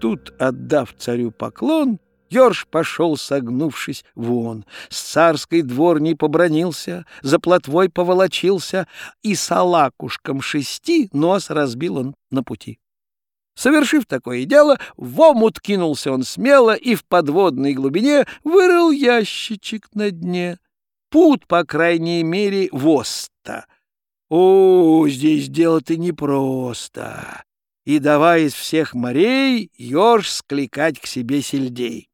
Тут, отдав царю поклон, Ёрш пошел, согнувшись, вон. С царской дворней побронился, за плотвой поволочился, и салакушком шести нос разбил он на пути. Совершив такое дело, в омут кинулся он смело и в подводной глубине вырыл ящичек на дне. Пут, по крайней мере, воста. О, здесь дело-то непросто. И давай из всех морей ёж скликать к себе сельдей.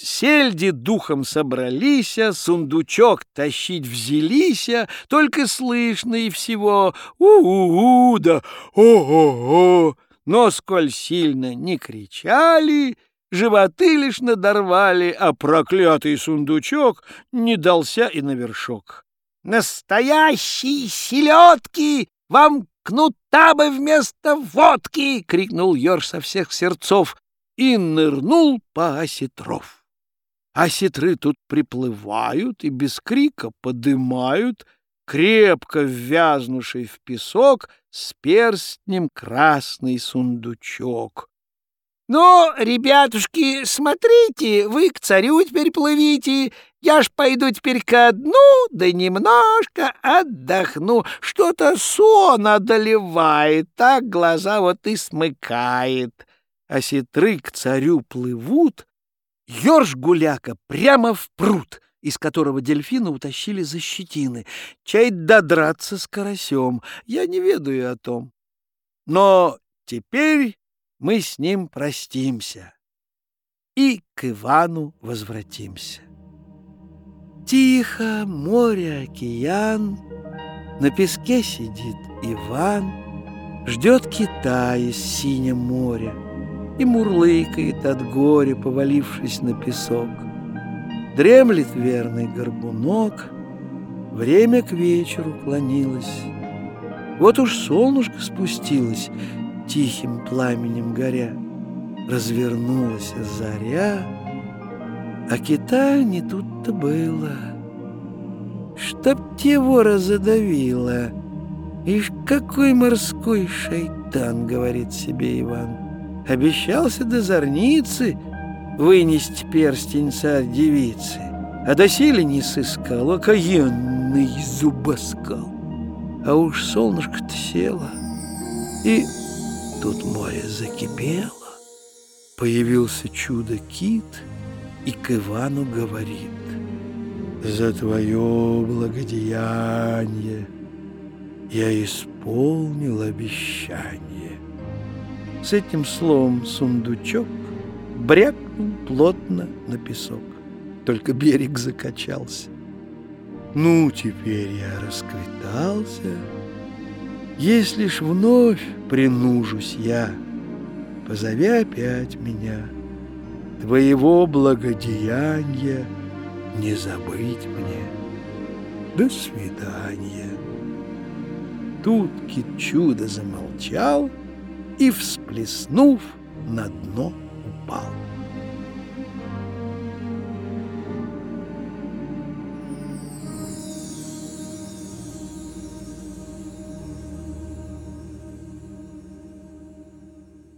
Сельди духом собрались, сундучок тащить взялись, только слышно и всего «у-у-у» да «о-о-о». Но сколь сильно не кричали, животы лишь надорвали, а проклятый сундучок не дался и на вершок. «Настоящие селедки! Вам кнута бы вместо водки!» — крикнул Ёрш со всех сердцов и нырнул по осетров а сетры тут приплывают и без крика подымают, крепко ввязнувший в песок с перстнем красный сундучок. «Ну, ребятушки, смотрите, вы к царю теперь плывите, я ж пойду теперь ко дну, да немножко отдохну. Что-то сон одолевает, так глаза вот и смыкает. А сетры к царю плывут, Ёрш-гуляка прямо в пруд, из которого дельфина утащили за щетины. Чай додраться с карасем. Я не ведаю о том. Но теперь мы с ним простимся и к Ивану возвратимся. Тихо, море, океан, на песке сидит Иван, ждет Китай из синего моря и мурлыкает от горя, повалившись на песок. Дремлет верный горбунок, время к вечеру клонилось. Вот уж солнышко спустилось, тихим пламенем горя, развернулась заря, а Китая не тут-то было. Чтоб его разодавило, Ишь, какой морской шайтан, говорит себе Иван. Обещался до зорницы вынести перстень царь-девицы, а доселе не сыскал окаянный зубоскал. А уж солнышко-то село, и тут море закипело. Появился чудо-кит и к Ивану говорит, «За твое благодеяние я исполнил обещание». С этим словом сундучок брякнул плотно на песок. Только берег закачался. Ну, теперь я расквитался. Если ж вновь принужусь я, позови опять меня. Твоего благодеяния не забыть мне. До свидания. Тут кит чудо замолчал, и, всплеснув, на дно упал.